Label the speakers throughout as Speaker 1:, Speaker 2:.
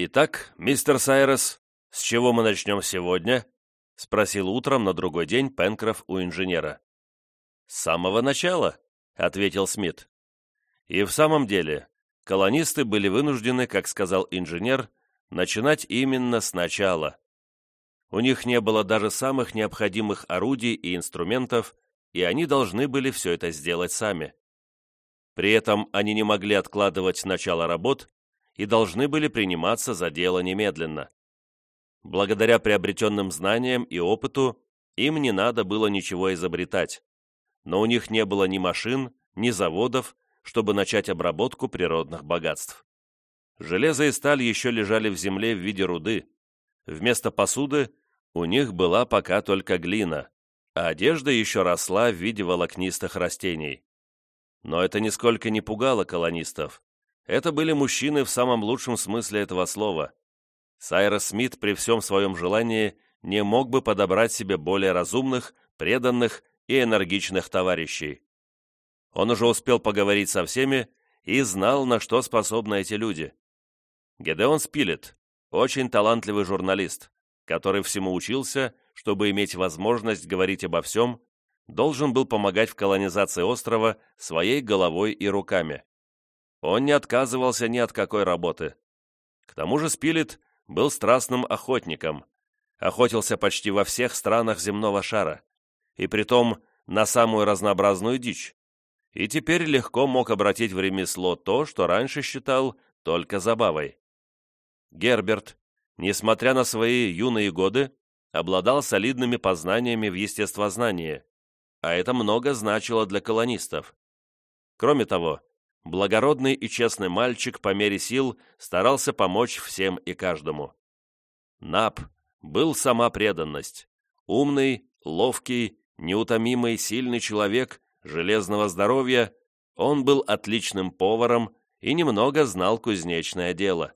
Speaker 1: «Итак, мистер Сайрес, с чего мы начнем сегодня?» — спросил утром на другой день Пенкроф у инженера. «С самого начала», — ответил Смит. И в самом деле, колонисты были вынуждены, как сказал инженер, начинать именно сначала. У них не было даже самых необходимых орудий и инструментов, и они должны были все это сделать сами. При этом они не могли откладывать начало работ и должны были приниматься за дело немедленно. Благодаря приобретенным знаниям и опыту им не надо было ничего изобретать, но у них не было ни машин, ни заводов, чтобы начать обработку природных богатств. Железо и сталь еще лежали в земле в виде руды. Вместо посуды у них была пока только глина, а одежда еще росла в виде волокнистых растений. Но это нисколько не пугало колонистов. Это были мужчины в самом лучшем смысле этого слова. Сайрос Смит при всем своем желании не мог бы подобрать себе более разумных, преданных и энергичных товарищей. Он уже успел поговорить со всеми и знал, на что способны эти люди. Гедеон Спилет, очень талантливый журналист, который всему учился, чтобы иметь возможность говорить обо всем, должен был помогать в колонизации острова своей головой и руками. Он не отказывался ни от какой работы. К тому же Спилет был страстным охотником, охотился почти во всех странах земного шара, и притом на самую разнообразную дичь, и теперь легко мог обратить в ремесло то, что раньше считал только забавой. Герберт, несмотря на свои юные годы, обладал солидными познаниями в естествознании, а это много значило для колонистов. Кроме того, благородный и честный мальчик по мере сил старался помочь всем и каждому. Нап был сама преданность, умный, ловкий, неутомимый, сильный человек, железного здоровья, он был отличным поваром и немного знал кузнечное дело.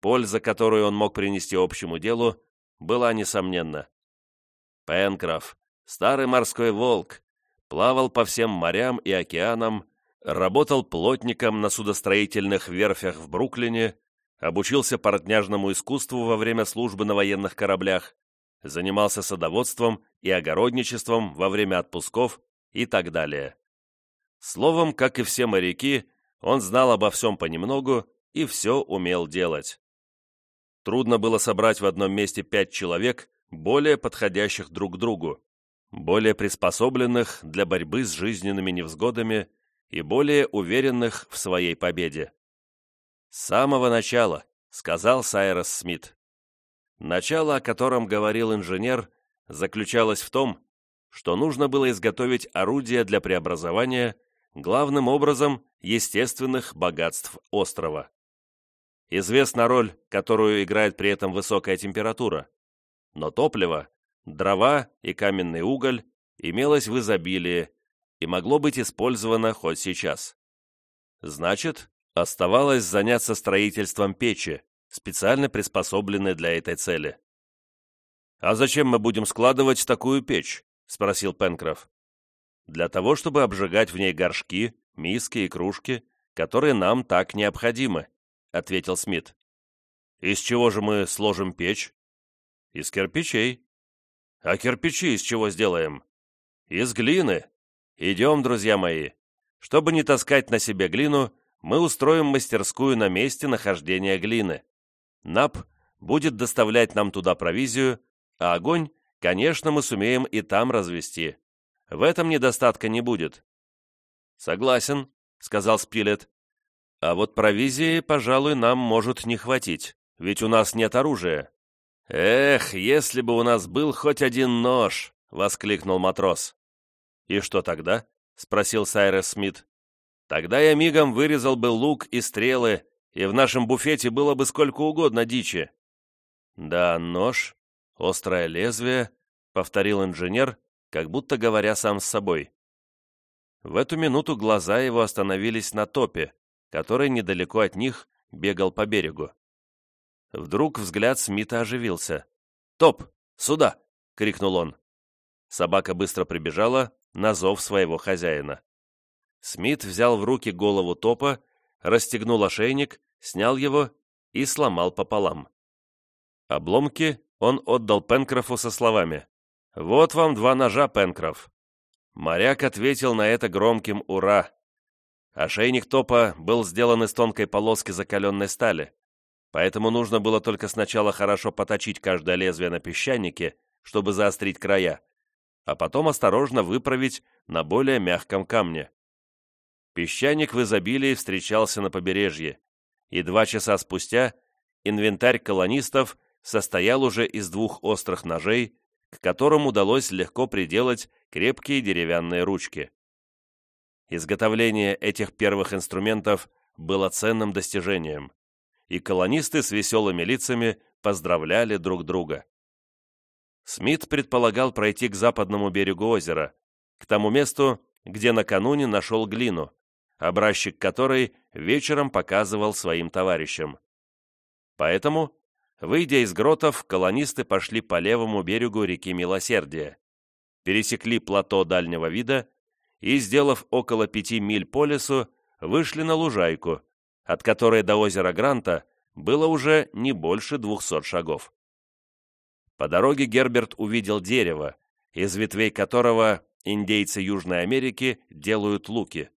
Speaker 1: Польза, которую он мог принести общему делу, была несомненна. Пенкроф, старый морской волк, плавал по всем морям и океанам, работал плотником на судостроительных верфях в Бруклине, обучился портняжному искусству во время службы на военных кораблях, занимался садоводством и огородничеством во время отпусков и так далее. Словом, как и все моряки, он знал обо всем понемногу и все умел делать. Трудно было собрать в одном месте пять человек, более подходящих друг другу, более приспособленных для борьбы с жизненными невзгодами и более уверенных в своей победе. «С самого начала», — сказал Сайрос Смит. Начало, о котором говорил инженер, заключалось в том, что нужно было изготовить орудия для преобразования, главным образом, естественных богатств острова. Известна роль, которую играет при этом высокая температура. Но топливо, дрова и каменный уголь имелось в изобилии и могло быть использовано хоть сейчас. Значит, оставалось заняться строительством печи, специально приспособленной для этой цели. «А зачем мы будем складывать такую печь?» — спросил Пенкроф. «Для того, чтобы обжигать в ней горшки, миски и кружки, которые нам так необходимы», — ответил Смит. «Из чего же мы сложим печь?» «Из кирпичей». «А кирпичи из чего сделаем?» «Из глины. Идем, друзья мои. Чтобы не таскать на себе глину, мы устроим мастерскую на месте нахождения глины. НАП будет доставлять нам туда провизию, а огонь, конечно, мы сумеем и там развести. В этом недостатка не будет». «Согласен», — сказал Спилет. А вот провизии, пожалуй, нам может не хватить, ведь у нас нет оружия. Эх, если бы у нас был хоть один нож, воскликнул матрос. И что тогда? спросил Сайрес Смит. Тогда я мигом вырезал бы лук и стрелы, и в нашем буфете было бы сколько угодно дичи. Да, нож, острое лезвие, повторил инженер, как будто говоря сам с собой. В эту минуту глаза его остановились на топе, который недалеко от них бегал по берегу. Вдруг взгляд Смита оживился. «Топ! Сюда!» — крикнул он. Собака быстро прибежала на зов своего хозяина. Смит взял в руки голову Топа, расстегнул ошейник, снял его и сломал пополам. Обломки он отдал Пенкрофу со словами «Вот вам два ножа, Пенкроф». Моряк ответил на это громким «Ура!». Ошейник топа был сделан из тонкой полоски закаленной стали, поэтому нужно было только сначала хорошо поточить каждое лезвие на песчанике, чтобы заострить края, а потом осторожно выправить на более мягком камне. Песчаник в изобилии встречался на побережье, и два часа спустя инвентарь колонистов состоял уже из двух острых ножей, к которым удалось легко приделать крепкие деревянные ручки. Изготовление этих первых инструментов было ценным достижением, и колонисты с веселыми лицами поздравляли друг друга. Смит предполагал пройти к западному берегу озера, к тому месту, где накануне нашел глину, образчик которой вечером показывал своим товарищам. Поэтому, выйдя из гротов, колонисты пошли по левому берегу реки Милосердия, пересекли плато дальнего вида и, сделав около пяти миль по лесу, вышли на лужайку, от которой до озера Гранта было уже не больше двухсот шагов. По дороге Герберт увидел дерево, из ветвей которого индейцы Южной Америки делают луки.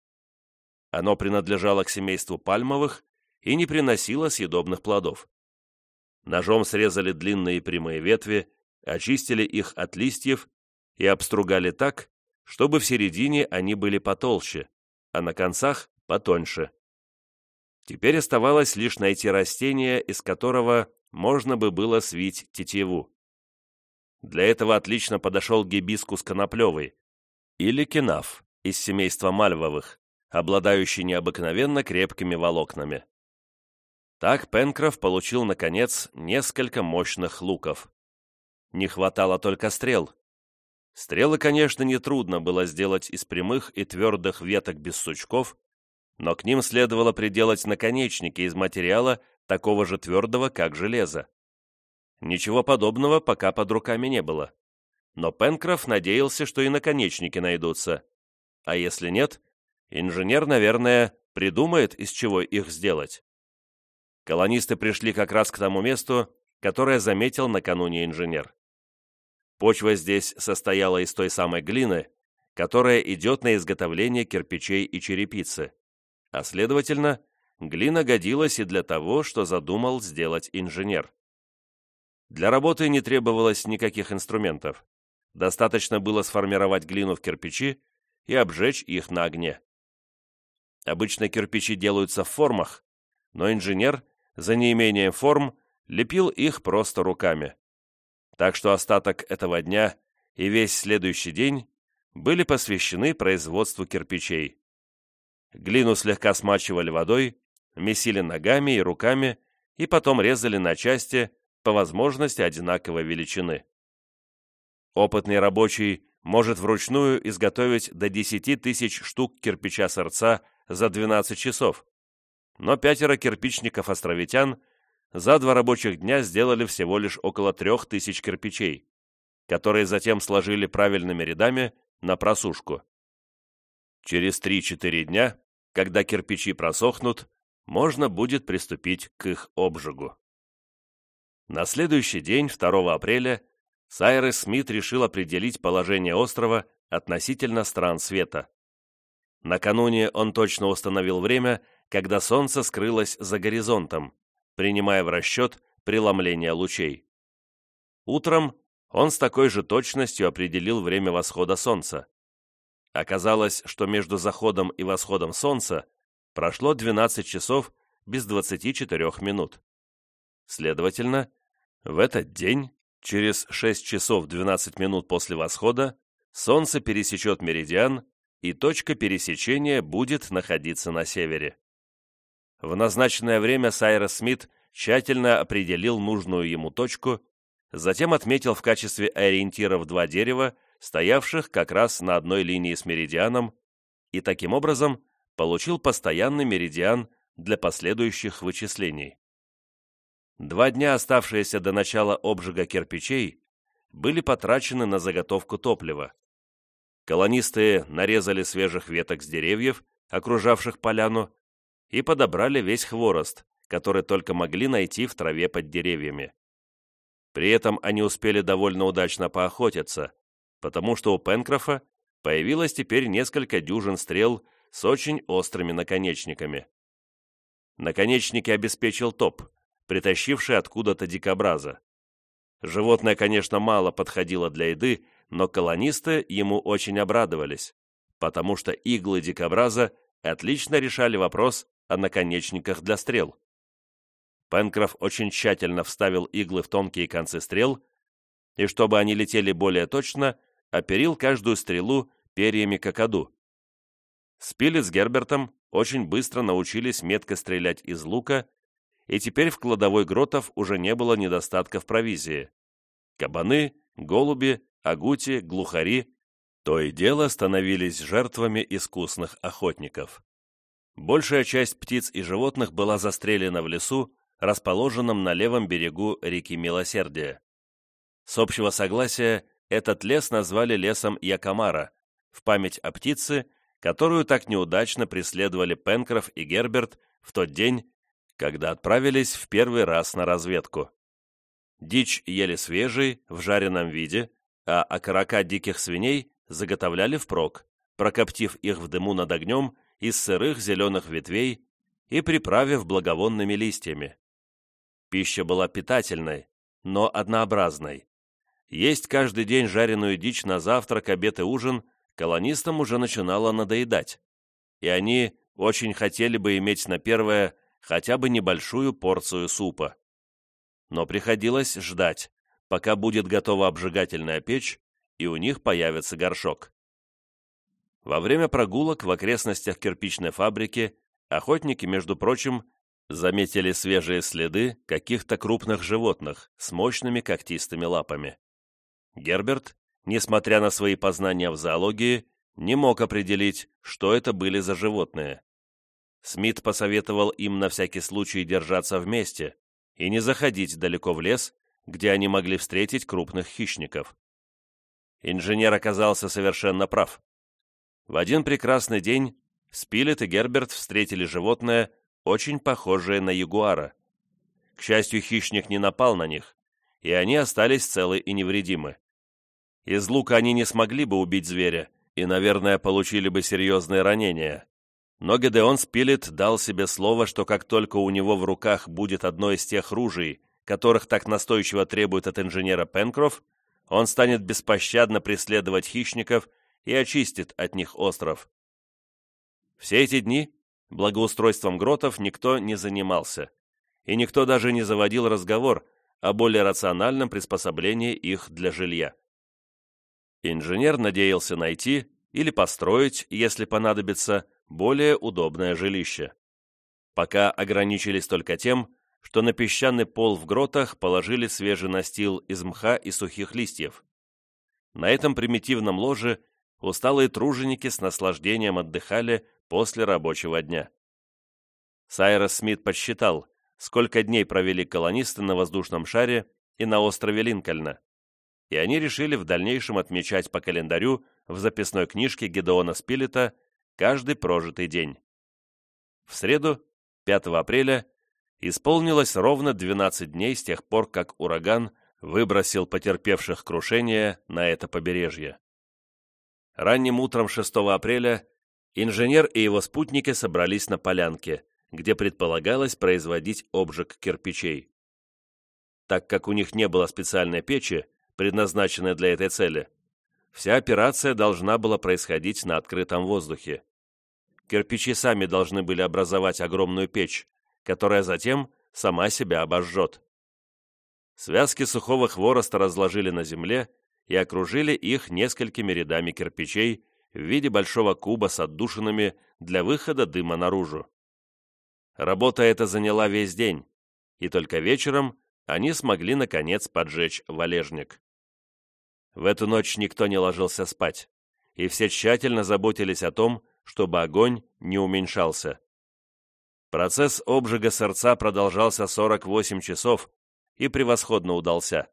Speaker 1: Оно принадлежало к семейству пальмовых и не приносило съедобных плодов. Ножом срезали длинные прямые ветви, очистили их от листьев и обстругали так, чтобы в середине они были потолще, а на концах потоньше. Теперь оставалось лишь найти растение, из которого можно бы было свить тетиву. Для этого отлично подошел гибискус коноплевый, или кинаф из семейства мальвовых, обладающий необыкновенно крепкими волокнами. Так Пенкроф получил, наконец, несколько мощных луков. Не хватало только стрел. Стрелы, конечно, нетрудно было сделать из прямых и твердых веток без сучков, но к ним следовало приделать наконечники из материала такого же твердого, как железо. Ничего подобного пока под руками не было. Но Пенкроф надеялся, что и наконечники найдутся. А если нет, инженер, наверное, придумает, из чего их сделать. Колонисты пришли как раз к тому месту, которое заметил накануне инженер. Почва здесь состояла из той самой глины, которая идет на изготовление кирпичей и черепицы, а следовательно, глина годилась и для того, что задумал сделать инженер. Для работы не требовалось никаких инструментов. Достаточно было сформировать глину в кирпичи и обжечь их на огне. Обычно кирпичи делаются в формах, но инженер, за неимением форм, лепил их просто руками. Так что остаток этого дня и весь следующий день были посвящены производству кирпичей. Глину слегка смачивали водой, месили ногами и руками и потом резали на части, по возможности одинаковой величины. Опытный рабочий может вручную изготовить до 10 тысяч штук кирпича сорца за 12 часов, но пятеро кирпичников-островитян за два рабочих дня сделали всего лишь около трех тысяч кирпичей, которые затем сложили правильными рядами на просушку. Через 3-4 дня, когда кирпичи просохнут, можно будет приступить к их обжигу. На следующий день, 2 апреля, Сайрес Смит решил определить положение острова относительно стран света. Накануне он точно установил время, когда солнце скрылось за горизонтом, принимая в расчет преломление лучей. Утром он с такой же точностью определил время восхода солнца. Оказалось, что между заходом и восходом солнца прошло 12 часов без 24 минут. Следовательно, в этот день, через 6 часов 12 минут после восхода, Солнце пересечет меридиан, и точка пересечения будет находиться на севере. В назначенное время Сайрос Смит тщательно определил нужную ему точку, затем отметил в качестве ориентиров два дерева, стоявших как раз на одной линии с меридианом, и таким образом получил постоянный меридиан для последующих вычислений. Два дня, оставшиеся до начала обжига кирпичей, были потрачены на заготовку топлива. Колонисты нарезали свежих веток с деревьев, окружавших поляну, и подобрали весь хворост, который только могли найти в траве под деревьями. При этом они успели довольно удачно поохотиться, потому что у Пенкрофа появилось теперь несколько дюжин стрел с очень острыми наконечниками. Наконечники обеспечил топ, притащивший откуда-то дикобраза. Животное, конечно, мало подходило для еды, но колонисты ему очень обрадовались, потому что иглы дикобраза отлично решали вопрос о наконечниках для стрел. Пенкроф очень тщательно вставил иглы в тонкие концы стрел, и чтобы они летели более точно, оперил каждую стрелу перьями кокоду. Спилет с Гербертом очень быстро научились метко стрелять из лука, и теперь в кладовой гротов уже не было недостатка в провизии. Кабаны, голуби, агути, глухари то и дело становились жертвами искусных охотников. Большая часть птиц и животных была застрелена в лесу, расположенном на левом берегу реки Милосердия. С общего согласия этот лес назвали лесом Якомара, в память о птице, которую так неудачно преследовали Пенкроф и Герберт в тот день, когда отправились в первый раз на разведку. Дичь ели свежий, в жареном виде, а окорока диких свиней заготовляли впрок, прокоптив их в дыму над огнем из сырых зеленых ветвей и приправив благовонными листьями. Пища была питательной, но однообразной. Есть каждый день жареную дичь на завтрак, обед и ужин колонистам уже начинало надоедать, и они очень хотели бы иметь на первое хотя бы небольшую порцию супа. Но приходилось ждать, пока будет готова обжигательная печь, и у них появится горшок. Во время прогулок в окрестностях кирпичной фабрики охотники, между прочим, заметили свежие следы каких-то крупных животных с мощными когтистыми лапами. Герберт, несмотря на свои познания в зоологии, не мог определить, что это были за животные. Смит посоветовал им на всякий случай держаться вместе и не заходить далеко в лес, где они могли встретить крупных хищников. Инженер оказался совершенно прав. В один прекрасный день Спилет и Герберт встретили животное, очень похожие на ягуара. К счастью, хищник не напал на них, и они остались целы и невредимы. Из лука они не смогли бы убить зверя, и, наверное, получили бы серьезные ранения. Но Гедеон Спилет дал себе слово, что как только у него в руках будет одно из тех ружей, которых так настойчиво требует от инженера Пенкроф, он станет беспощадно преследовать хищников и очистит от них остров. Все эти дни Благоустройством гротов никто не занимался, и никто даже не заводил разговор о более рациональном приспособлении их для жилья. Инженер надеялся найти или построить, если понадобится, более удобное жилище. Пока ограничились только тем, что на песчаный пол в гротах положили свежий настил из мха и сухих листьев. На этом примитивном ложе усталые труженики с наслаждением отдыхали после рабочего дня. Сайрос Смит подсчитал, сколько дней провели колонисты на воздушном шаре и на острове Линкольна, и они решили в дальнейшем отмечать по календарю в записной книжке Гедеона Спилета каждый прожитый день. В среду, 5 апреля, исполнилось ровно 12 дней с тех пор, как ураган выбросил потерпевших крушение на это побережье. Ранним утром 6 апреля Инженер и его спутники собрались на полянке, где предполагалось производить обжиг кирпичей. Так как у них не было специальной печи, предназначенной для этой цели, вся операция должна была происходить на открытом воздухе. Кирпичи сами должны были образовать огромную печь, которая затем сама себя обожжет. Связки сухого хвороста разложили на земле и окружили их несколькими рядами кирпичей, в виде большого куба с отдушинами для выхода дыма наружу. Работа эта заняла весь день, и только вечером они смогли, наконец, поджечь валежник. В эту ночь никто не ложился спать, и все тщательно заботились о том, чтобы огонь не уменьшался. Процесс обжига сердца продолжался 48 часов и превосходно удался.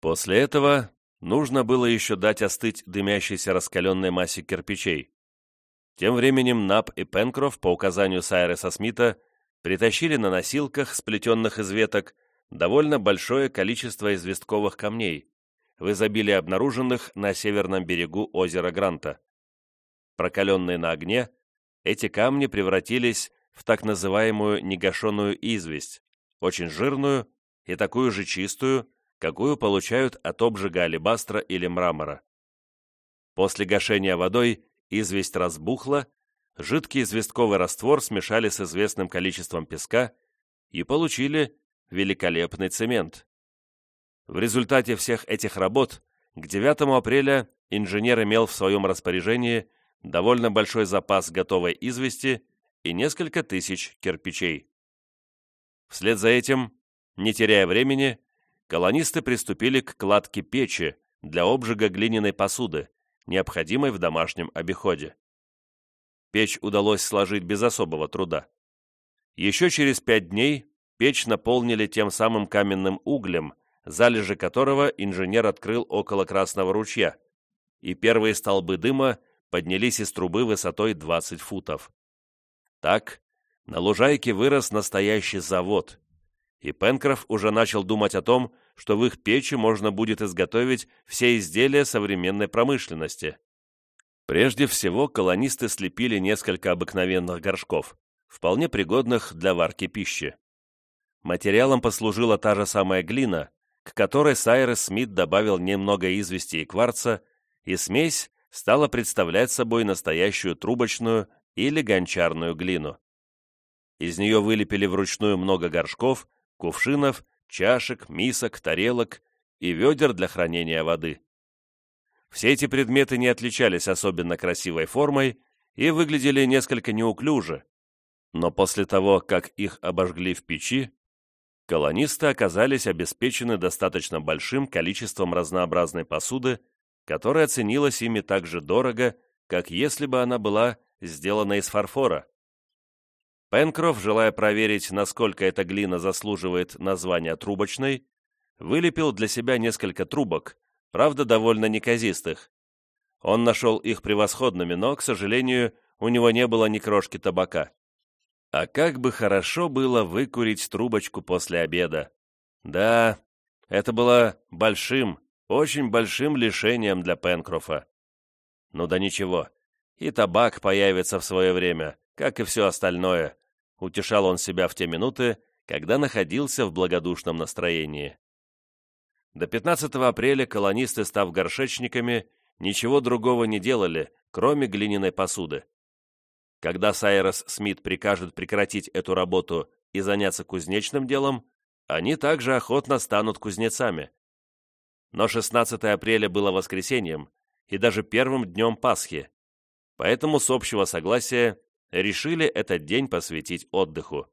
Speaker 1: После этого нужно было еще дать остыть дымящейся раскаленной массе кирпичей. Тем временем Нап и Пенкроф, по указанию Сайреса Смита, притащили на носилках, сплетенных из веток, довольно большое количество известковых камней, в изобилии обнаруженных на северном берегу озера Гранта. Прокаленные на огне, эти камни превратились в так называемую негашенную известь, очень жирную и такую же чистую, какую получают от обжига алебастра или мрамора. После гашения водой известь разбухла, жидкий известковый раствор смешали с известным количеством песка и получили великолепный цемент. В результате всех этих работ к 9 апреля инженер имел в своем распоряжении довольно большой запас готовой извести и несколько тысяч кирпичей. Вслед за этим, не теряя времени, колонисты приступили к кладке печи для обжига глиняной посуды, необходимой в домашнем обиходе. Печь удалось сложить без особого труда. Еще через пять дней печь наполнили тем самым каменным углем, залежи которого инженер открыл около Красного ручья, и первые столбы дыма поднялись из трубы высотой 20 футов. Так, на лужайке вырос настоящий завод, и Пенкроф уже начал думать о том, что в их печи можно будет изготовить все изделия современной промышленности. Прежде всего, колонисты слепили несколько обыкновенных горшков, вполне пригодных для варки пищи. Материалом послужила та же самая глина, к которой Сайрес Смит добавил немного извести и кварца, и смесь стала представлять собой настоящую трубочную или гончарную глину. Из нее вылепили вручную много горшков, кувшинов, чашек, мисок, тарелок и ведер для хранения воды. Все эти предметы не отличались особенно красивой формой и выглядели несколько неуклюже, но после того, как их обожгли в печи, колонисты оказались обеспечены достаточно большим количеством разнообразной посуды, которая ценилась ими так же дорого, как если бы она была сделана из фарфора. Пенкроф, желая проверить, насколько эта глина заслуживает названия трубочной, вылепил для себя несколько трубок, правда, довольно неказистых. Он нашел их превосходными, но, к сожалению, у него не было ни крошки табака. А как бы хорошо было выкурить трубочку после обеда. Да, это было большим, очень большим лишением для Пенкрофа. Ну да ничего, и табак появится в свое время, как и все остальное, утешал он себя в те минуты, когда находился в благодушном настроении. До 15 апреля колонисты, став горшечниками, ничего другого не делали, кроме глиняной посуды. Когда Сайрос Смит прикажет прекратить эту работу и заняться кузнечным делом, они также охотно станут кузнецами. Но 16 апреля было воскресеньем и даже первым днем Пасхи, поэтому с общего согласия решили этот день посвятить отдыху.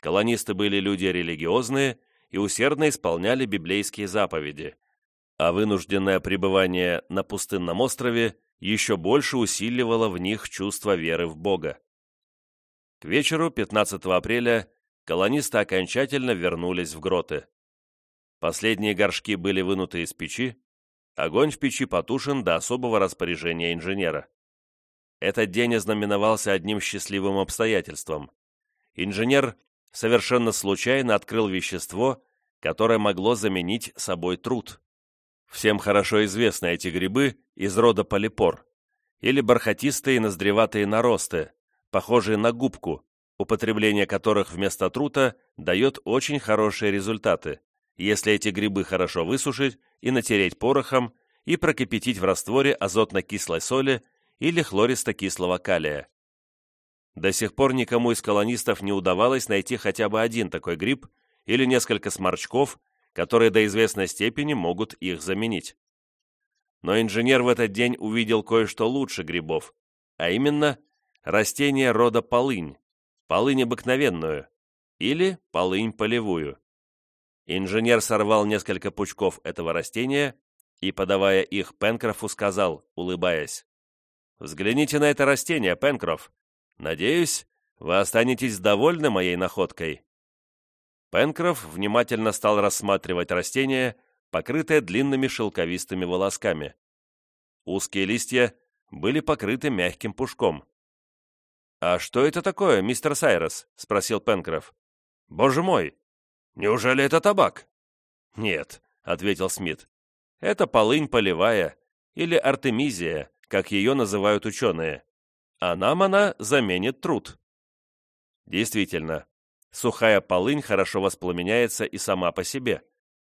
Speaker 1: Колонисты были люди религиозные и усердно исполняли библейские заповеди, а вынужденное пребывание на пустынном острове еще больше усиливало в них чувство веры в Бога. К вечеру 15 апреля колонисты окончательно вернулись в гроты. Последние горшки были вынуты из печи, огонь в печи потушен до особого распоряжения инженера. Этот день ознаменовался одним счастливым обстоятельством. Инженер совершенно случайно открыл вещество, которое могло заменить собой труд. Всем хорошо известны эти грибы из рода полипор, или бархатистые ноздреватые наросты, похожие на губку, употребление которых вместо трута дает очень хорошие результаты, если эти грибы хорошо высушить и натереть порохом и прокипятить в растворе азотно-кислой соли или хлористо-кислого калия. До сих пор никому из колонистов не удавалось найти хотя бы один такой гриб или несколько сморчков, которые до известной степени могут их заменить. Но инженер в этот день увидел кое-что лучше грибов, а именно растение рода полынь, полынь обыкновенную или полынь полевую. Инженер сорвал несколько пучков этого растения и, подавая их Пенкрофу, сказал, улыбаясь, «Взгляните на это растение, Пенкроф. Надеюсь, вы останетесь довольны моей находкой». Пенкроф внимательно стал рассматривать растение, покрытое длинными шелковистыми волосками. Узкие листья были покрыты мягким пушком. «А что это такое, мистер Сайрос?» — спросил Пенкроф. «Боже мой! Неужели это табак?» «Нет», — ответил Смит. «Это полынь полевая, или артемизия, как ее называют ученые. А нам она заменит труд». Действительно, сухая полынь хорошо воспламеняется и сама по себе.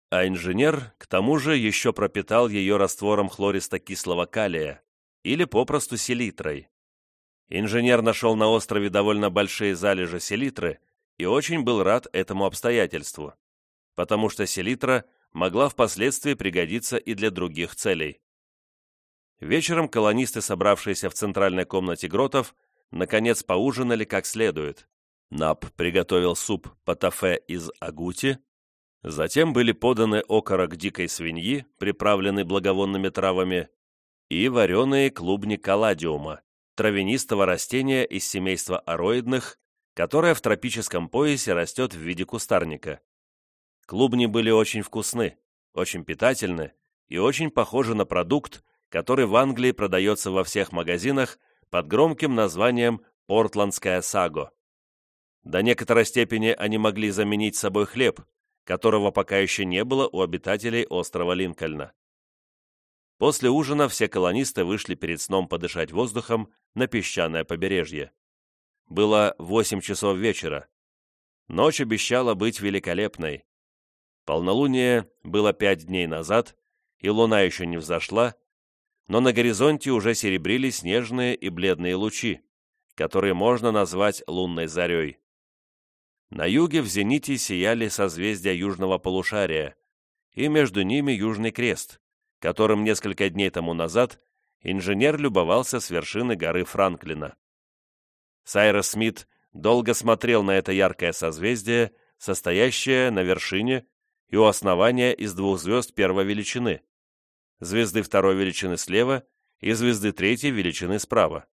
Speaker 1: А инженер, к тому же, еще пропитал ее раствором хлористо-кислого калия, или попросту селитрой. Инженер нашел на острове довольно большие залежи селитры и очень был рад этому обстоятельству, потому что селитра могла впоследствии пригодиться и для других целей. Вечером колонисты, собравшиеся в центральной комнате гротов, наконец поужинали как следует. Нап приготовил суп патафе из агути, затем были поданы окорок дикой свиньи, приправленный благовонными травами, и вареные клубни калладиума, травянистого растения из семейства ароидных, которое в тропическом поясе растет в виде кустарника. Клубни были очень вкусны, очень питательны и очень похожи на продукт, который в Англии продается во всех магазинах под громким названием «Портландская саго». До некоторой степени они могли заменить собой хлеб, которого пока еще не было у обитателей острова Линкольна. После ужина все колонисты вышли перед сном подышать воздухом на песчаное побережье. Было восемь часов вечера. Ночь обещала быть великолепной. Полнолуние было пять дней назад, и луна еще не взошла, но на горизонте уже серебрились снежные и бледные лучи, которые можно назвать лунной зарей. На юге в зените сияли созвездия южного полушария, и между ними Южный Крест, которым несколько дней тому назад инженер любовался с вершины горы Франклина. Сайрос Смит долго смотрел на это яркое созвездие, состоящее на вершине и у основания из двух звезд первой величины, звезды второй величины слева и звезды третьей величины справа.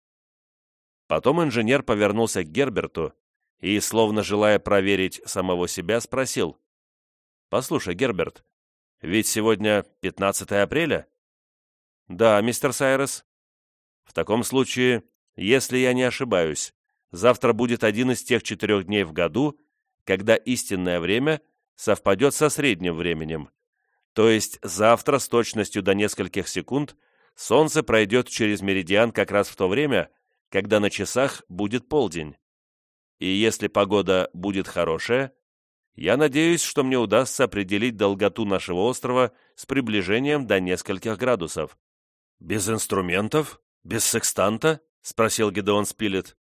Speaker 1: Потом инженер повернулся к Герберту и, словно желая проверить самого себя, спросил, «Послушай, Герберт, ведь сегодня 15 апреля? Да, мистер Сайрес. В таком случае, если я не ошибаюсь, завтра будет один из тех четырех дней в году, когда истинное время совпадет со средним временем. То есть завтра с точностью до нескольких секунд Солнце пройдет через меридиан как раз в то время, когда на часах будет полдень. И если погода будет хорошая, я надеюсь, что мне удастся определить долготу нашего острова с приближением до нескольких градусов. «Без инструментов? Без секстанта?» — спросил Гедеон Спилет.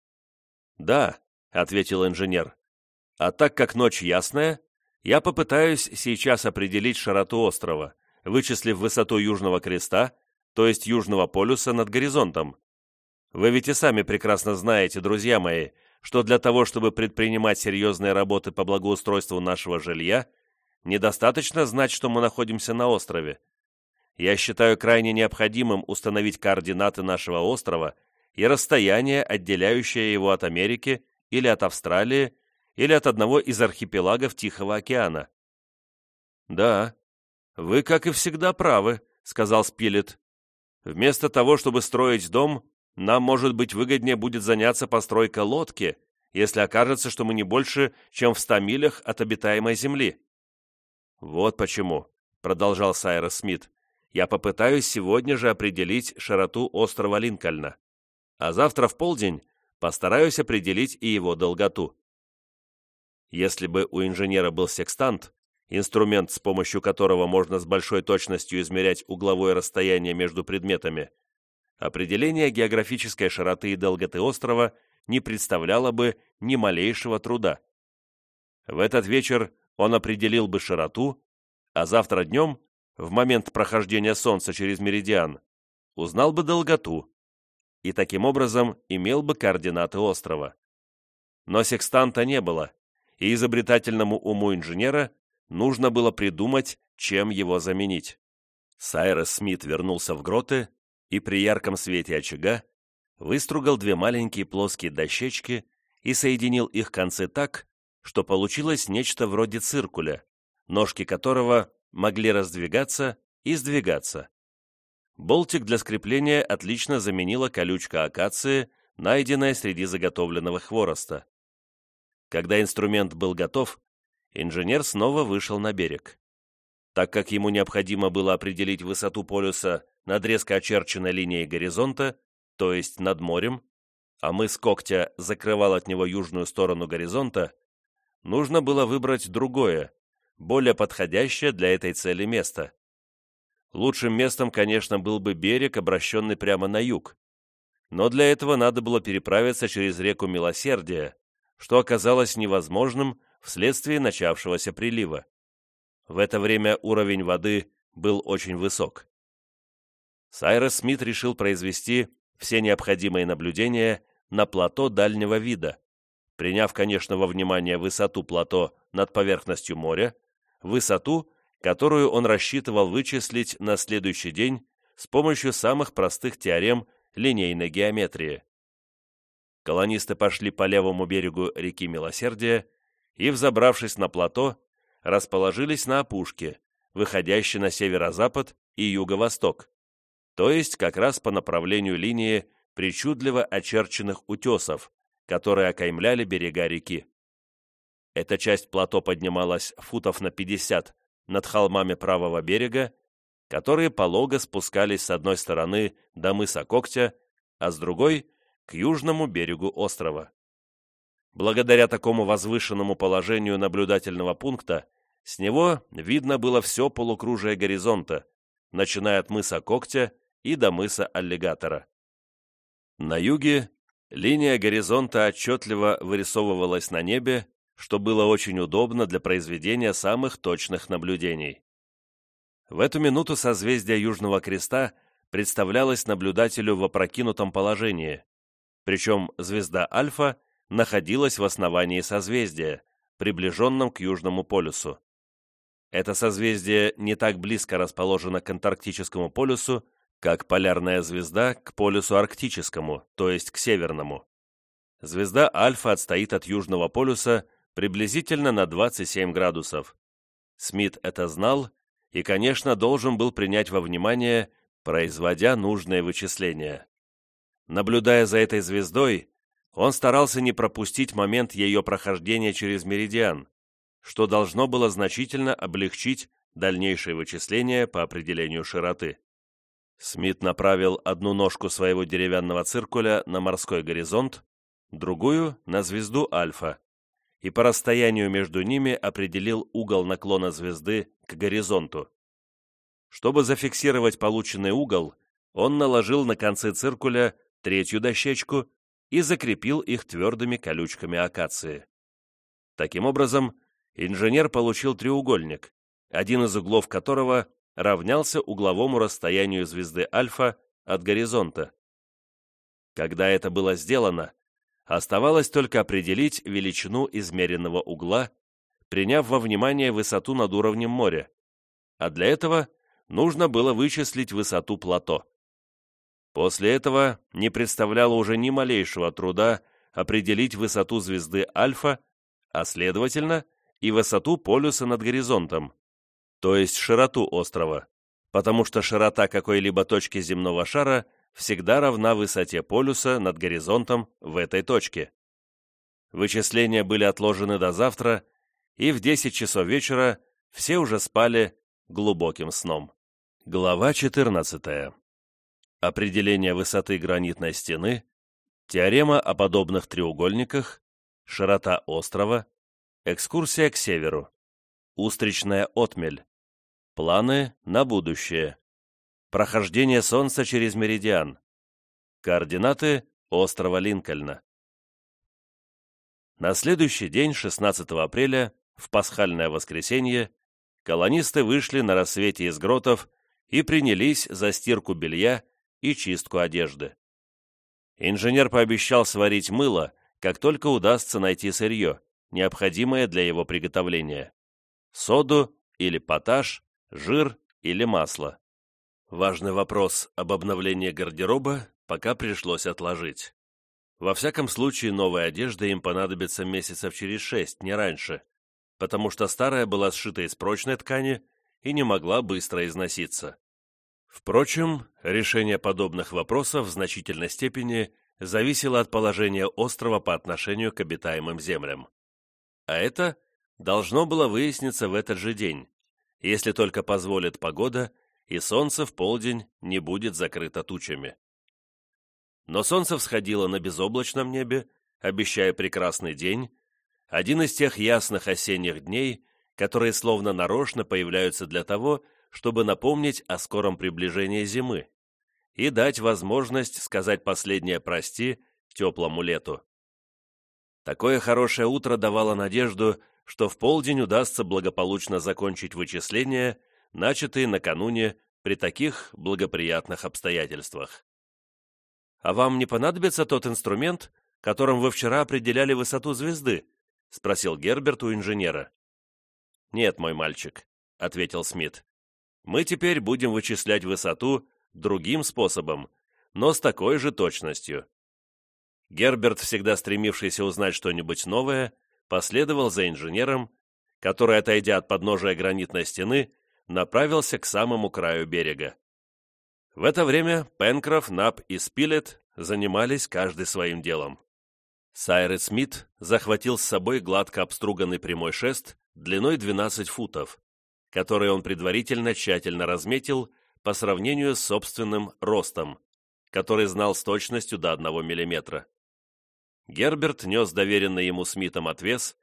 Speaker 1: «Да», — ответил инженер. «А так как ночь ясная, я попытаюсь сейчас определить широту острова, вычислив высоту Южного Креста, то есть Южного полюса над горизонтом. Вы ведь и сами прекрасно знаете, друзья мои, что для того, чтобы предпринимать серьезные работы по благоустройству нашего жилья, недостаточно знать, что мы находимся на острове. Я считаю крайне необходимым установить координаты нашего острова и расстояние, отделяющее его от Америки или от Австралии, или от одного из архипелагов Тихого океана. «Да, вы, как и всегда, правы», — сказал Спилет. «Вместо того, чтобы строить дом, нам, может быть, выгоднее будет заняться постройкой лодки, если окажется, что мы не больше, чем в ста милях от обитаемой земли». «Вот почему», — продолжал Сайрос Смит, «я попытаюсь сегодня же определить широту острова Линкольна, а завтра в полдень постараюсь определить и его долготу». Если бы у инженера был секстант, инструмент, с помощью которого можно с большой точностью измерять угловое расстояние между предметами, определение географической широты и долготы острова не представляло бы ни малейшего труда. В этот вечер он определил бы широту, а завтра днем, в момент прохождения Солнца через меридиан, узнал бы долготу и таким образом имел бы координаты острова. Но секстанта не было, и изобретательному уму инженера нужно было придумать, чем его заменить. Сайрес Смит вернулся в гроты и при ярком свете очага выстругал две маленькие плоские дощечки и соединил их концы так, что получилось нечто вроде циркуля, ножки которого могли раздвигаться и сдвигаться. Болтик для скрепления отлично заменила колючка акации, найденное среди заготовленного хвороста. Когда инструмент был готов, инженер снова вышел на берег. Так как ему необходимо было определить высоту полюса над резко очерченной линией горизонта, то есть над морем, а мыс Когтя закрывал от него южную сторону горизонта, нужно было выбрать другое, более подходящее для этой цели место. Лучшим местом, конечно, был бы берег, обращенный прямо на юг. Но для этого надо было переправиться через реку Милосердия, что оказалось невозможным вследствие начавшегося прилива. В это время уровень воды был очень высок. Сайрос Смит решил произвести все необходимые наблюдения на плато дальнего вида, приняв, конечно, во внимание высоту плато над поверхностью моря, высоту, которую он рассчитывал вычислить на следующий день с помощью самых простых теорем линейной геометрии. Колонисты пошли по левому берегу реки Милосердия и, взобравшись на плато, расположились на опушке, выходящей на северо-запад и юго-восток, то есть как раз по направлению линии причудливо очерченных утесов, которые окаймляли берега реки. Эта часть плато поднималась футов на 50 над холмами правого берега, которые полого спускались с одной стороны до мыса Когтя, а с другой — к южному берегу острова. Благодаря такому возвышенному положению наблюдательного пункта с него видно было все полукружие горизонта, начиная от мыса Когтя и до мыса Аллигатора. На юге линия горизонта отчетливо вырисовывалась на небе, что было очень удобно для произведения самых точных наблюдений. В эту минуту созвездие Южного Креста представлялось наблюдателю в опрокинутом положении, причем звезда Альфа находилась в основании созвездия, приближенном к Южному полюсу. Это созвездие не так близко расположено к Антарктическому полюсу, как полярная звезда к полюсу арктическому, то есть к северному. Звезда Альфа отстоит от Южного полюса приблизительно на 27 градусов. Смит это знал и, конечно, должен был принять во внимание, производя нужные вычисления. Наблюдая за этой звездой, он старался не пропустить момент ее прохождения через меридиан, что должно было значительно облегчить дальнейшие вычисления по определению широты. Смит направил одну ножку своего деревянного циркуля на морской горизонт, другую — на звезду Альфа, и по расстоянию между ними определил угол наклона звезды к горизонту. Чтобы зафиксировать полученный угол, он наложил на концы циркуля третью дощечку и закрепил их твердыми колючками акации. Таким образом, инженер получил треугольник, один из углов которого равнялся угловому расстоянию звезды Альфа от горизонта. Когда это было сделано, оставалось только определить величину измеренного угла, приняв во внимание высоту над уровнем моря, а для этого нужно было вычислить высоту плато. После этого не представляло уже ни малейшего труда определить высоту звезды Альфа, а следовательно и высоту полюса над горизонтом, то есть широту острова, потому что широта какой-либо точки земного шара всегда равна высоте полюса над горизонтом в этой точке. Вычисления были отложены до завтра, и в 10 часов вечера все уже спали глубоким сном. Глава 14 определение высоты гранитной стены, теорема о подобных треугольниках, широта острова, экскурсия к северу, устричная отмель, планы на будущее, прохождение Солнца через меридиан, координаты острова Линкольна. На следующий день, 16 апреля, в пасхальное воскресенье, колонисты вышли на рассвете из гротов и принялись за стирку белья и чистку одежды. Инженер пообещал сварить мыло, как только удастся найти сырье, необходимое для его приготовления. Соду или поташ, жир или масло. Важный вопрос об обновлении гардероба пока пришлось отложить. Во всяком случае, новая одежда им понадобится месяцев через шесть, не раньше, потому что старая была сшита из прочной ткани и не могла быстро износиться. Впрочем, решение подобных вопросов в значительной степени зависело от положения острова по отношению к обитаемым землям. А это должно было выясниться в этот же день, если только позволит погода и солнце в полдень не будет закрыто тучами. Но солнце всходило на безоблачном небе, обещая прекрасный день, один из тех ясных осенних дней, которые словно нарочно появляются для того, чтобы напомнить о скором приближении зимы и дать возможность сказать последнее «прости» теплому лету. Такое хорошее утро давало надежду, что в полдень удастся благополучно закончить вычисления, начатые накануне при таких благоприятных обстоятельствах. «А вам не понадобится тот инструмент, которым вы вчера определяли высоту звезды?» — спросил Герберт у инженера. «Нет, мой мальчик», — ответил Смит. «Мы теперь будем вычислять высоту другим способом, но с такой же точностью». Герберт, всегда стремившийся узнать что-нибудь новое, последовал за инженером, который, отойдя от подножия гранитной стены, направился к самому краю берега. В это время Пенкроф, Нап и Спилет занимались каждый своим делом. Сайрес Смит захватил с собой гладко обструганный прямой шест длиной 12 футов, который он предварительно тщательно разметил по сравнению с собственным ростом, который знал с точностью до 1 мм. Герберт нес доверенный ему Смитом отвес,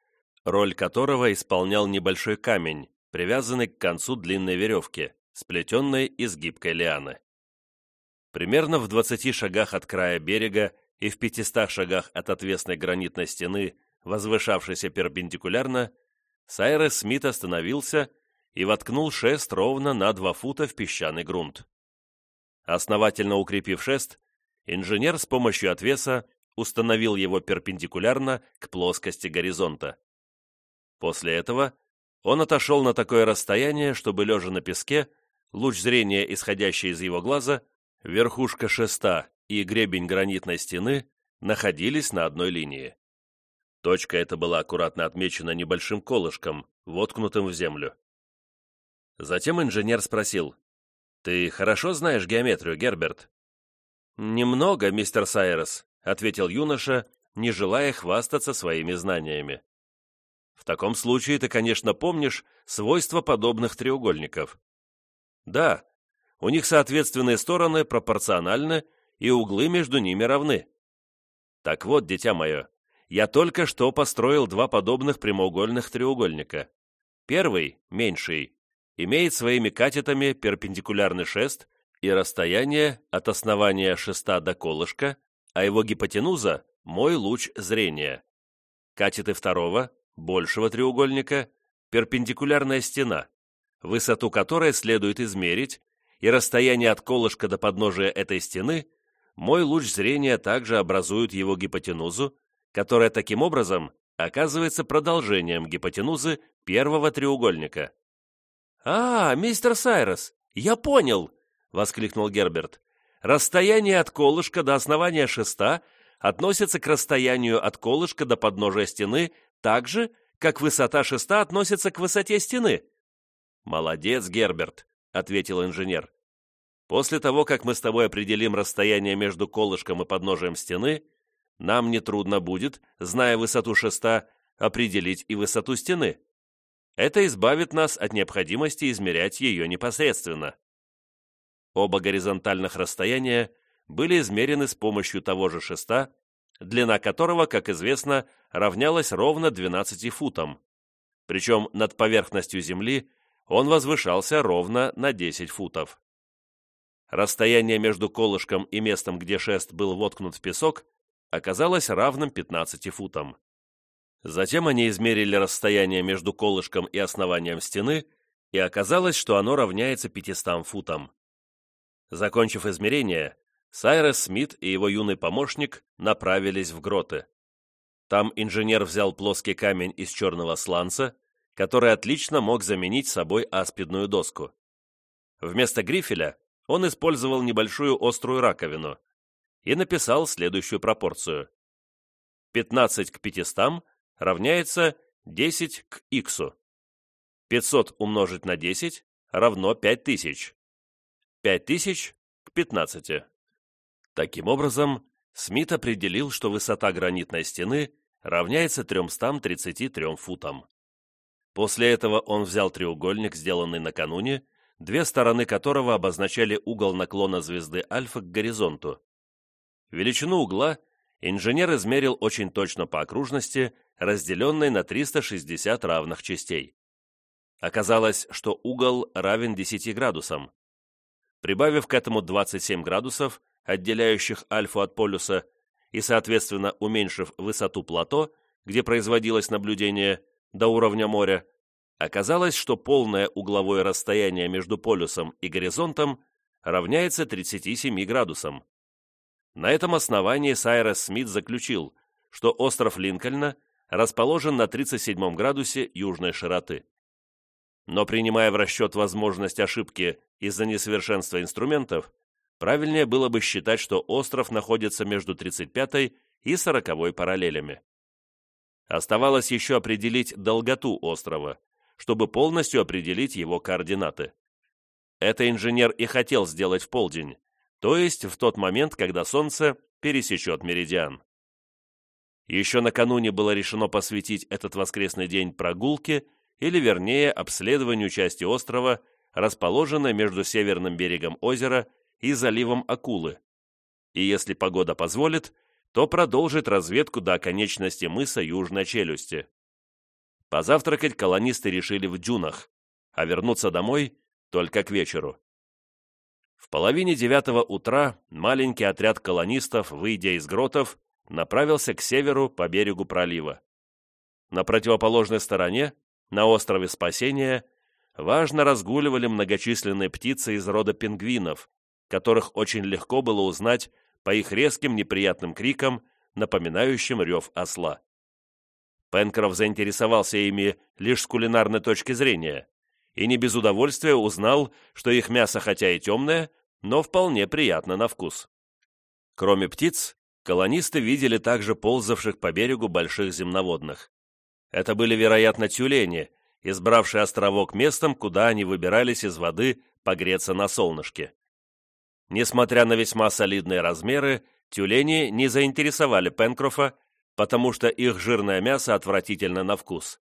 Speaker 1: роль которого исполнял небольшой камень, привязанный к концу длинной веревки, сплетенной из гибкой лианы. Примерно в 20 шагах от края берега и в 500 шагах от отвесной гранитной стены, возвышавшейся перпендикулярно, Сайрес Смит остановился и воткнул шест ровно на 2 фута в песчаный грунт. Основательно укрепив шест, инженер с помощью отвеса установил его перпендикулярно к плоскости горизонта. После этого он отошел на такое расстояние, чтобы, лежа на песке, луч зрения, исходящий из его глаза, верхушка шеста и гребень гранитной стены находились на одной линии. Точка эта была аккуратно отмечена небольшим колышком, воткнутым в землю. Затем инженер спросил, «Ты хорошо знаешь геометрию, Герберт?» «Немного, мистер Сайрес», — ответил юноша, не желая хвастаться своими знаниями. «В таком случае ты, конечно, помнишь свойства подобных треугольников». «Да, у них соответственные стороны пропорциональны и углы между ними равны. Так вот, дитя мое, я только что построил два подобных прямоугольных треугольника. Первый, меньший, имеет своими катетами перпендикулярный шест и расстояние от основания шеста до колышка, а его гипотенуза – мой луч зрения. Катеты второго, большего треугольника, перпендикулярная стена, высоту которой следует измерить, и расстояние от колышка до подножия этой стены мой луч зрения также образует его гипотенузу, которая таким образом оказывается продолжением гипотенузы первого треугольника. «А, мистер Сайрос, я понял!» — воскликнул Герберт. «Расстояние от колышка до основания шеста относится к расстоянию от колышка до подножия стены так же, как высота шеста относится к высоте стены». «Молодец, Герберт», — ответил инженер. После того, как мы с тобой определим расстояние между колышком и подножием стены, нам нетрудно будет, зная высоту шеста, определить и высоту стены. Это избавит нас от необходимости измерять ее непосредственно. Оба горизонтальных расстояния были измерены с помощью того же шеста, длина которого, как известно, равнялась ровно 12 футам. Причем над поверхностью Земли он возвышался ровно на 10 футов. Расстояние между колышком и местом, где шест был воткнут в песок, оказалось равным 15 футам. Затем они измерили расстояние между колышком и основанием стены, и оказалось, что оно равняется 500 футам. Закончив измерение, Сайрес Смит и его юный помощник направились в гроты. Там инженер взял плоский камень из черного сланца, который отлично мог заменить собой аспидную доску. Вместо грифеля он использовал небольшую острую раковину и написал следующую пропорцию. 15 к 500 равняется 10 к х. 500 умножить на 10 равно 5000. 5000 к 15. Таким образом, Смит определил, что высота гранитной стены равняется 333 футам. После этого он взял треугольник, сделанный накануне, две стороны которого обозначали угол наклона звезды Альфа к горизонту. Величину угла инженер измерил очень точно по окружности, разделенной на 360 равных частей. Оказалось, что угол равен 10 градусам. Прибавив к этому 27 градусов, отделяющих Альфу от полюса, и, соответственно, уменьшив высоту плато, где производилось наблюдение, до уровня моря, оказалось, что полное угловое расстояние между полюсом и горизонтом равняется 37 градусам. На этом основании Сайрес Смит заключил, что остров Линкольна расположен на 37 градусе южной широты. Но принимая в расчет возможность ошибки из-за несовершенства инструментов, правильнее было бы считать, что остров находится между 35 и 40 параллелями. Оставалось еще определить долготу острова, чтобы полностью определить его координаты. Это инженер и хотел сделать в полдень, то есть в тот момент, когда Солнце пересечет меридиан. Еще накануне было решено посвятить этот воскресный день прогулке, или вернее обследованию части острова, расположенной между северным берегом озера и заливом Акулы. И если погода позволит, то продолжит разведку до оконечности мыса Южной Челюсти. Позавтракать колонисты решили в дюнах, а вернуться домой только к вечеру. В половине девятого утра маленький отряд колонистов, выйдя из гротов, направился к северу по берегу пролива. На противоположной стороне, на острове Спасения, важно разгуливали многочисленные птицы из рода пингвинов, которых очень легко было узнать по их резким неприятным крикам, напоминающим рев осла. Пенкроф заинтересовался ими лишь с кулинарной точки зрения и не без удовольствия узнал, что их мясо хотя и темное, но вполне приятно на вкус. Кроме птиц, колонисты видели также ползавших по берегу больших земноводных. Это были, вероятно, тюлени, избравшие островок местом, куда они выбирались из воды погреться на солнышке. Несмотря на весьма солидные размеры, тюлени не заинтересовали Пенкрофа, потому что их жирное мясо отвратительно на вкус.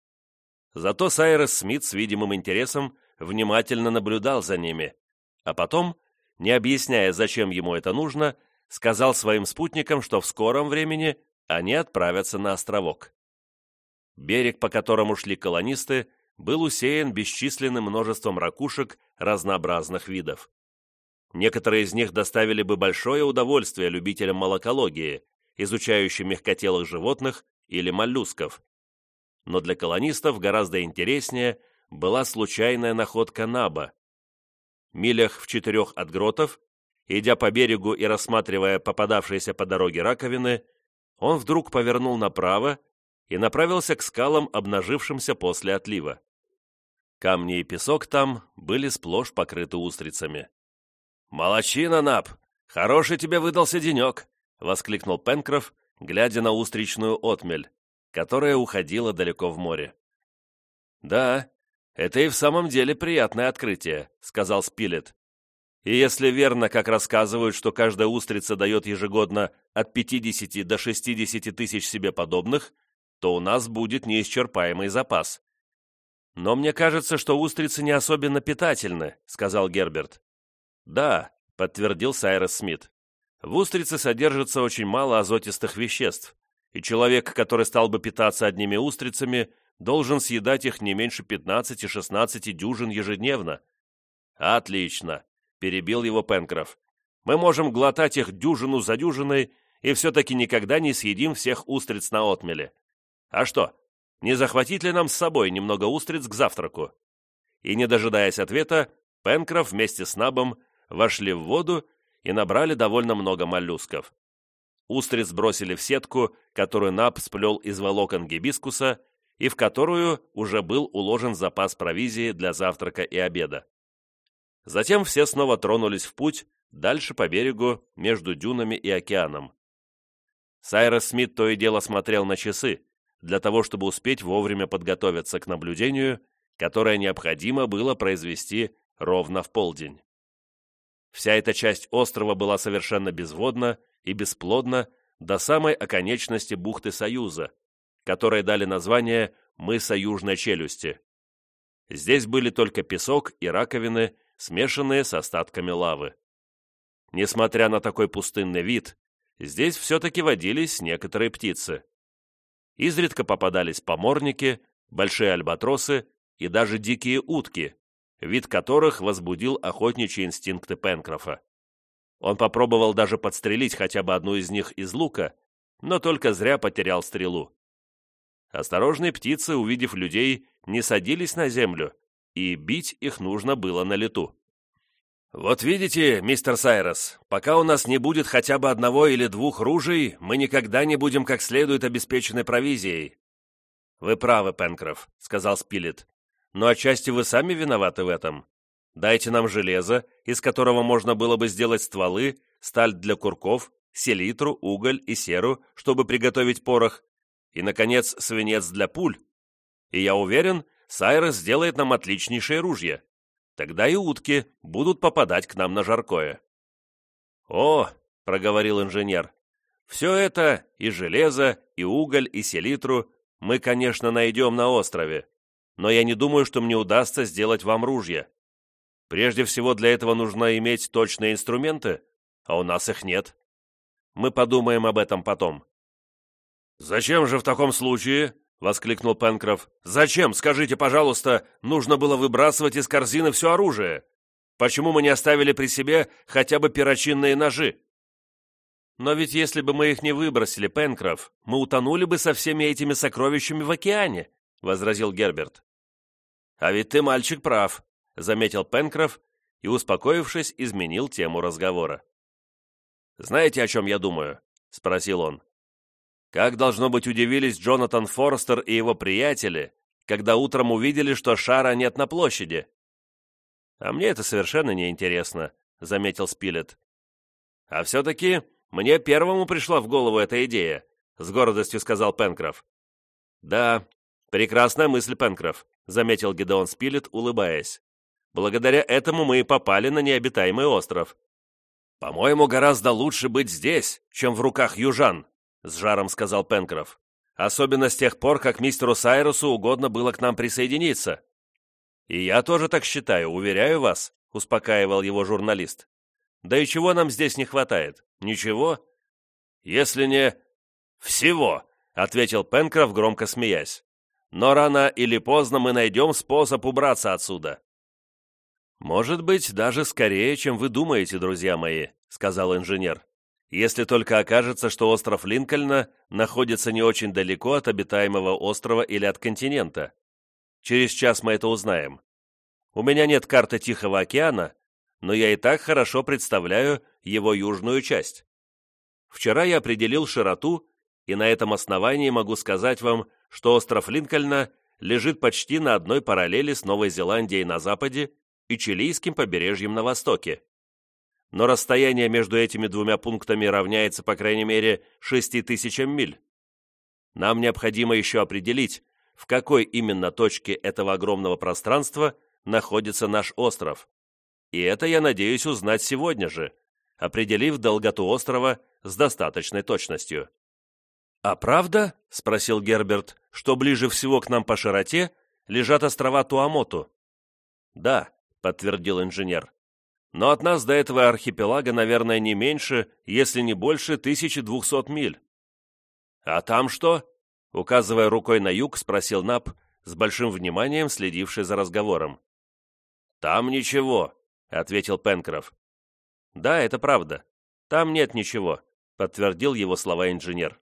Speaker 1: Зато Сайрес Смит с видимым интересом внимательно наблюдал за ними, а потом, не объясняя, зачем ему это нужно, сказал своим спутникам, что в скором времени они отправятся на островок. Берег, по которому шли колонисты, был усеян бесчисленным множеством ракушек разнообразных видов. Некоторые из них доставили бы большое удовольствие любителям молокологии, изучающим мягкотелых животных или моллюсков. Но для колонистов гораздо интереснее была случайная находка Наба. Милях в четырех от гротов, идя по берегу и рассматривая попадавшиеся по дороге раковины, он вдруг повернул направо и направился к скалам, обнажившимся после отлива. Камни и песок там были сплошь покрыты устрицами. «Молодчина, Нап! Хороший тебе выдался денек!» — воскликнул Пенкроф, глядя на устричную отмель, которая уходила далеко в море. «Да, это и в самом деле приятное открытие», — сказал Спилет. «И если верно, как рассказывают, что каждая устрица дает ежегодно от 50 до 60 тысяч себе подобных, то у нас будет неисчерпаемый запас». «Но мне кажется, что устрицы не особенно питательны», — сказал Герберт. «Да», — подтвердил Сайрес Смит. «В устрице содержится очень мало азотистых веществ, и человек, который стал бы питаться одними устрицами, должен съедать их не меньше 15-16 дюжин ежедневно». «Отлично», — перебил его Пенкроф. «Мы можем глотать их дюжину за дюжиной и все-таки никогда не съедим всех устриц на отмеле. А что, не захватить ли нам с собой немного устриц к завтраку?» И, не дожидаясь ответа, Пенкроф вместе с Набом вошли в воду и набрали довольно много моллюсков. Устриц бросили в сетку, которую Наб сплел из волокон гибискуса и в которую уже был уложен запас провизии для завтрака и обеда. Затем все снова тронулись в путь, дальше по берегу, между дюнами и океаном. Сайрос Смит то и дело смотрел на часы, для того, чтобы успеть вовремя подготовиться к наблюдению, которое необходимо было произвести ровно в полдень. Вся эта часть острова была совершенно безводна и бесплодна, до самой оконечности бухты Союза, которой дали название мыса Южной Челюсти. Здесь были только песок и раковины, смешанные с остатками лавы. Несмотря на такой пустынный вид, здесь все-таки водились некоторые птицы. Изредка попадались поморники, большие альбатросы и даже дикие утки, вид которых возбудил охотничьи инстинкты Пенкрофа. Он попробовал даже подстрелить хотя бы одну из них из лука, но только зря потерял стрелу. Осторожные птицы, увидев людей, не садились на землю, и бить их нужно было на лету. «Вот видите, мистер Сайрос, пока у нас не будет хотя бы одного или двух ружей, мы никогда не будем как следует обеспечены провизией». «Вы правы, Пенкроф», — сказал Спилет. «Но отчасти вы сами виноваты в этом. Дайте нам железо, из которого можно было бы сделать стволы, сталь для курков, селитру, уголь и серу, чтобы приготовить порох, и, наконец, свинец для пуль. И я уверен, Сайрос сделает нам отличнейшее ружье. Тогда и утки будут попадать к нам на жаркое». «О!» — проговорил инженер. «Все это, и железо, и уголь, и селитру, мы, конечно, найдем на острове, но я не думаю, что мне удастся сделать вам ружья. Прежде всего, для этого нужно иметь точные инструменты, а у нас их нет. Мы подумаем об этом потом». «Зачем же в таком случае?» — воскликнул Пенкроф. «Зачем, скажите, пожалуйста, нужно было выбрасывать из корзины все оружие? Почему мы не оставили при себе хотя бы перочинные ножи?» «Но ведь если бы мы их не выбросили, Пенкроф, мы утонули бы со всеми этими сокровищами в океане», — возразил Герберт. «А ведь ты, мальчик, прав», — заметил Пенкроф и, успокоившись, изменил тему разговора. «Знаете, о чем я думаю?» — спросил он. Как, должно быть, удивились Джонатан Форстер и его приятели, когда утром увидели, что шара нет на площади. «А мне это совершенно не интересно», — заметил Спилет. «А все-таки мне первому пришла в голову эта идея», — с гордостью сказал Пенкроф. «Да, прекрасная мысль, Пенкроф», — заметил Гедеон Спилет, улыбаясь. «Благодаря этому мы и попали на необитаемый остров». «По-моему, гораздо лучше быть здесь, чем в руках южан», — с жаром сказал Пенкроф. «Особенно с тех пор, как мистеру Сайрусу угодно было к нам присоединиться». «И я тоже так считаю, уверяю вас», — успокаивал его журналист. «Да и чего нам здесь не хватает? Ничего?» «Если не...» «Всего», — ответил Пенкроф, громко смеясь. «Но рано или поздно мы найдем способ убраться отсюда». «Может быть, даже скорее, чем вы думаете, друзья мои», — сказал инженер если только окажется, что остров Линкольна находится не очень далеко от обитаемого острова или от континента. Через час мы это узнаем. У меня нет карты Тихого океана, но я и так хорошо представляю его южную часть. Вчера я определил широту, и на этом основании могу сказать вам, что остров Линкольна лежит почти на одной параллели с Новой Зеландией на западе и Чилийским побережьем на востоке но расстояние между этими двумя пунктами равняется, по крайней мере, 6 тысячам миль. Нам необходимо еще определить, в какой именно точке этого огромного пространства находится наш остров. И это я надеюсь узнать сегодня же, определив долготу острова с достаточной точностью. «А правда, — спросил Герберт, — что ближе всего к нам по широте лежат острова Туамоту?» «Да», — подтвердил инженер но от нас до этого архипелага, наверное, не меньше, если не больше 1200 миль. «А там что?» — указывая рукой на юг, спросил Нап, с большим вниманием следивший за разговором. «Там ничего», — ответил Пенкроф. «Да, это правда. Там нет ничего», — подтвердил его слова инженер.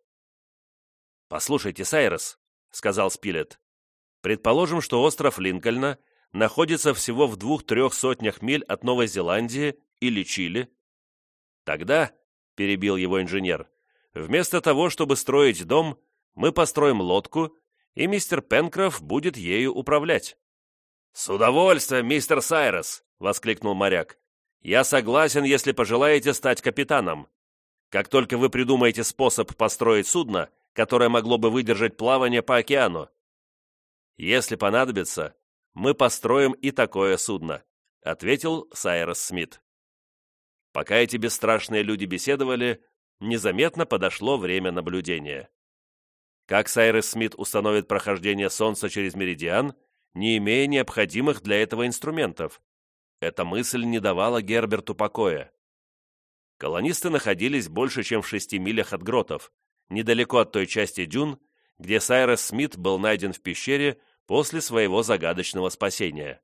Speaker 1: «Послушайте, Сайрос», — сказал Спилет, — «предположим, что остров Линкольна находится всего в двух-трех сотнях миль от Новой Зеландии или Чили. Тогда, перебил его инженер, вместо того, чтобы строить дом, мы построим лодку, и мистер Пенкроф будет ею управлять. «С удовольствием, мистер Сайрос!» — воскликнул моряк. «Я согласен, если пожелаете стать капитаном. Как только вы придумаете способ построить судно, которое могло бы выдержать плавание по океану. Если понадобится, мы построим и такое судно», — ответил Сайрос Смит. Пока эти бесстрашные люди беседовали, незаметно подошло время наблюдения. Как Сайрес Смит установит прохождение Солнца через меридиан, не имея необходимых для этого инструментов? Эта мысль не давала Герберту покоя. Колонисты находились больше, чем в шести милях от гротов, недалеко от той части дюн, где Сайрес Смит был найден в пещере после своего загадочного спасения.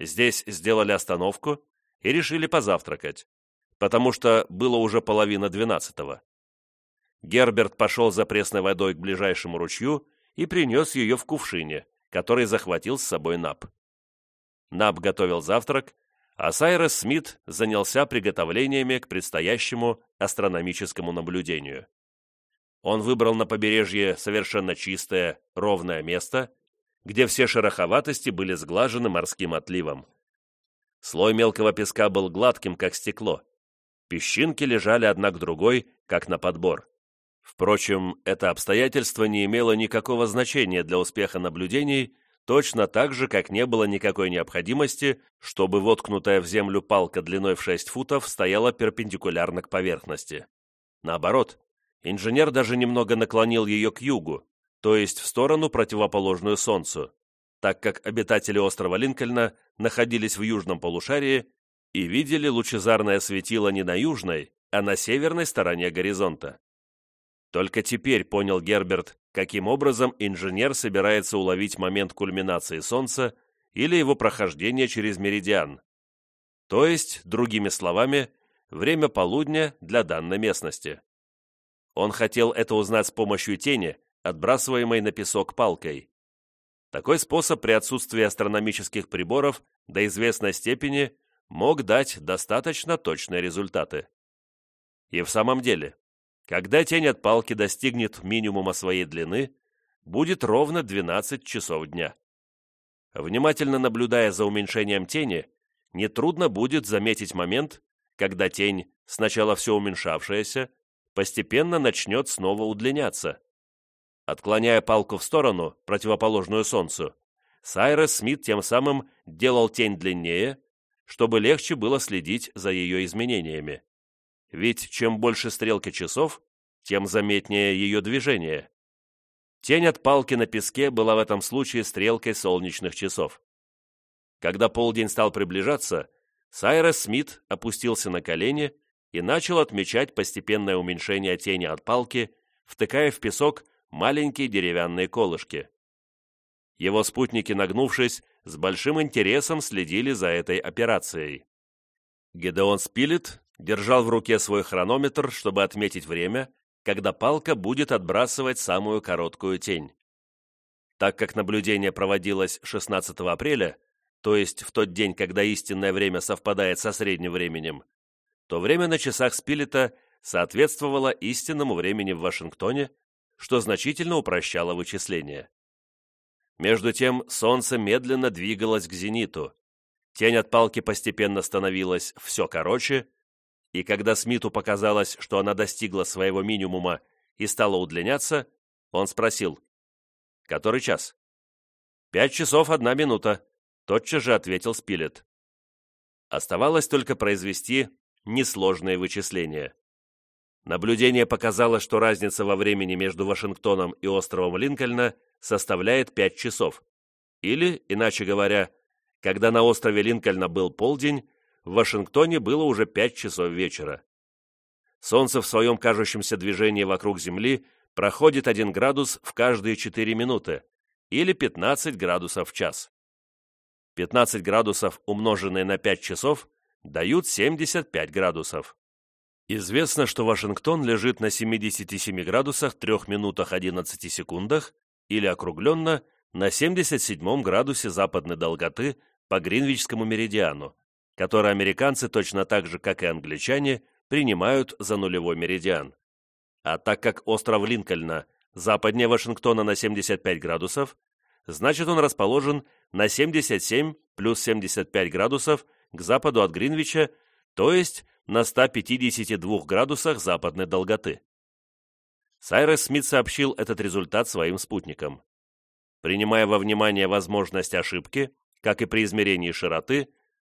Speaker 1: Здесь сделали остановку и решили позавтракать, потому что было уже половина двенадцатого. Герберт пошел за пресной водой к ближайшему ручью и принес ее в кувшине, который захватил с собой Наб. Наб готовил завтрак, а Сайрес Смит занялся приготовлениями к предстоящему астрономическому наблюдению. Он выбрал на побережье совершенно чистое, ровное место, где все шероховатости были сглажены морским отливом. Слой мелкого песка был гладким, как стекло. Песчинки лежали одна к другой, как на подбор. Впрочем, это обстоятельство не имело никакого значения для успеха наблюдений, точно так же, как не было никакой необходимости, чтобы воткнутая в землю палка длиной в 6 футов стояла перпендикулярно к поверхности. Наоборот, инженер даже немного наклонил ее к югу, то есть в сторону, противоположную Солнцу, так как обитатели острова Линкольна находились в южном полушарии и видели лучезарное светило не на южной, а на северной стороне горизонта. Только теперь понял Герберт, каким образом инженер собирается уловить момент кульминации Солнца или его прохождения через меридиан. То есть, другими словами, время полудня для данной местности. Он хотел это узнать с помощью тени, отбрасываемой на песок палкой. Такой способ при отсутствии астрономических приборов до известной степени мог дать достаточно точные результаты. И в самом деле, когда тень от палки достигнет минимума своей длины, будет ровно 12 часов дня. Внимательно наблюдая за уменьшением тени, нетрудно будет заметить момент, когда тень, сначала все уменьшавшаяся, постепенно начнет снова удлиняться. Отклоняя палку в сторону, противоположную Солнцу, Сайрес Смит тем самым делал тень длиннее, чтобы легче было следить за ее изменениями. Ведь чем больше стрелка часов, тем заметнее ее движение. Тень от палки на песке была в этом случае стрелкой солнечных часов. Когда полдень стал приближаться, Сайрес Смит опустился на колени и начал отмечать постепенное уменьшение тени от палки, втыкая в песок маленькие деревянные колышки. Его спутники, нагнувшись, с большим интересом следили за этой операцией. Гедеон Спилет держал в руке свой хронометр, чтобы отметить время, когда палка будет отбрасывать самую короткую тень. Так как наблюдение проводилось 16 апреля, то есть в тот день, когда истинное время совпадает со средним временем, то время на часах Спилета соответствовало истинному времени в Вашингтоне, что значительно упрощало вычисления. Между тем солнце медленно двигалось к зениту. Тень от палки постепенно становилась все короче, и когда Смиту показалось, что она достигла своего минимума и стала удлиняться, он спросил, «Который час?» «Пять часов одна минута», — тотчас же ответил Спилет. Оставалось только произвести несложные вычисления. Наблюдение показало, что разница во времени между Вашингтоном и островом Линкольна составляет 5 часов. Или, иначе говоря, когда на острове Линкольна был полдень, в Вашингтоне было уже 5 часов вечера. Солнце в своем кажущемся движении вокруг Земли проходит 1 градус в каждые 4 минуты, или 15 градусов в час. 15 градусов, умноженные на 5 часов, дают 75 градусов. Известно, что Вашингтон лежит на 77 градусах 3 минутах 11 секундах или округленно на 77 градусе западной долготы по Гринвичскому меридиану, который американцы точно так же, как и англичане, принимают за нулевой меридиан. А так как остров Линкольна западнее Вашингтона на 75 градусов, значит он расположен на 77 плюс 75 градусов к западу от Гринвича, то есть на 152 градусах западной долготы. Сайрес Смит сообщил этот результат своим спутникам. Принимая во внимание возможность ошибки, как и при измерении широты,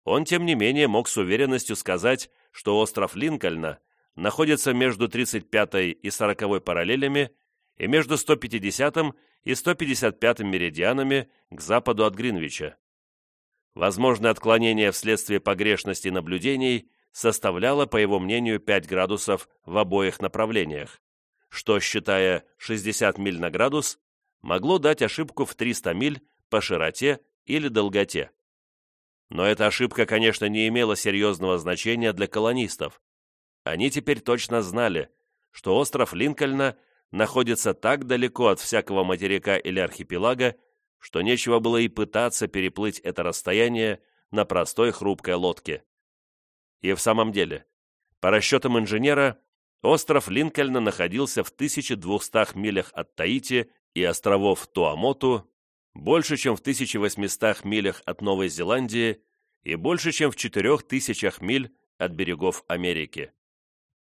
Speaker 1: он, тем не менее, мог с уверенностью сказать, что остров Линкольна находится между 35 и 40 параллелями и между 150 и 155 меридианами к западу от Гринвича. Возможное отклонение вследствие погрешности наблюдений составляло, по его мнению, 5 градусов в обоих направлениях, что, считая 60 миль на градус, могло дать ошибку в 300 миль по широте или долготе. Но эта ошибка, конечно, не имела серьезного значения для колонистов. Они теперь точно знали, что остров Линкольна находится так далеко от всякого материка или архипелага, что нечего было и пытаться переплыть это расстояние на простой хрупкой лодке. И в самом деле, по расчетам инженера, остров Линкольна находился в 1200 милях от Таити и островов Туамоту, больше, чем в 1800 милях от Новой Зеландии и больше, чем в 4000 миль от берегов Америки.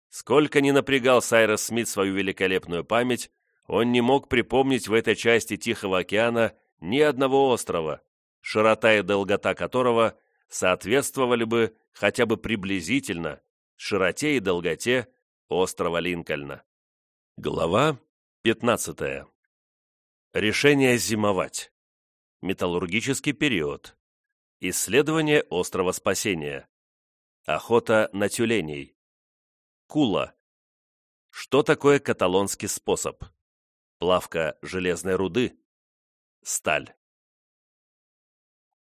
Speaker 1: Сколько ни напрягал Сайрос Смит свою великолепную память, он не мог припомнить в этой части Тихого океана ни одного острова, широта и долгота которого соответствовали бы хотя бы приблизительно широте и долготе острова Линкольна. Глава 15. Решение зимовать. Металлургический период. Исследование острова Спасения. Охота на тюленей. Кула. Что такое каталонский способ? Плавка железной руды. Сталь.